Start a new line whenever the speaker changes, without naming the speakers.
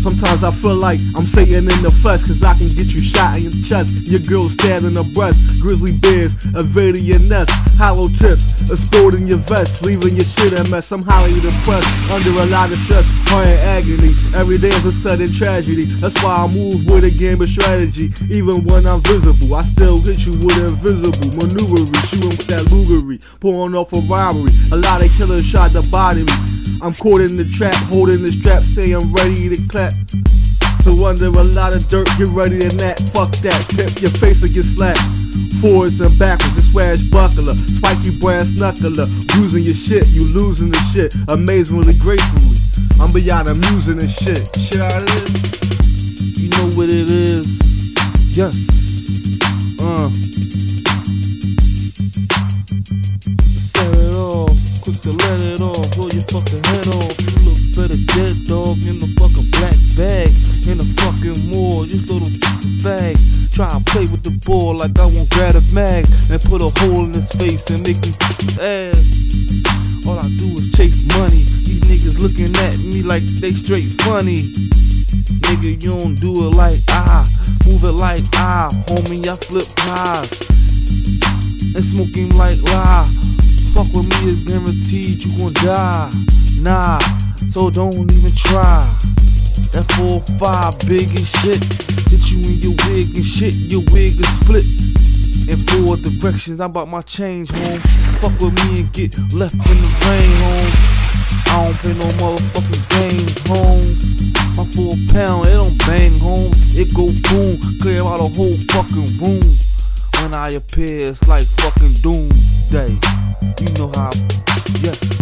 Sometimes I feel like I'm Satan in the flesh, cause I can get you shot in your chest. Your girl stabbing her breast. Grizzly bears invading your nest. Hollow tips exploding your vest, leaving your shit a mess. I'm highly depressed, under a lot of stress, hard agony. Every day is a sudden tragedy. That's why I move with a game of strategy. Even when I'm visible, I still hit you with invisible maneuvery. Shooting with that lugery, pulling off a robbery. A lot of killers shot to body me. I'm caught in the trap, holding the strap, say I'm ready to clap. So under a lot of dirt, get ready to nap. Fuck that, pimp, your face will get slapped. Forwards and backwards, a swashbuckler, spiky brass knuckler. Bruising your shit, you losing the shit. Amazingly gracefully, I'm beyond amusing and shit. Shit out of.
You know what it is. Yes. Uh. Fucking mall, you little fag. Try to play with the ball like I won't grab a mag and put a hole in his face and make him ass. All I do is chase money. These niggas looking at me like they straight funny. Nigga, you don't do it like I, move it like I, homie. I flip pies and smoke him like lie. Fuck with me is guaranteed you gon' die. Nah, so don't even try. That 4-5 big as shit. Hit you in your wig and shit, your wig is split. In four directions, I'm about my change, home. Fuck with me and get left in the rain, home. I don't play no motherfucking games, home. My four pound, it don't bang, home. It go boom, clear out a whole fucking room. When I appear, it's like fucking doomsday. You know how, yes.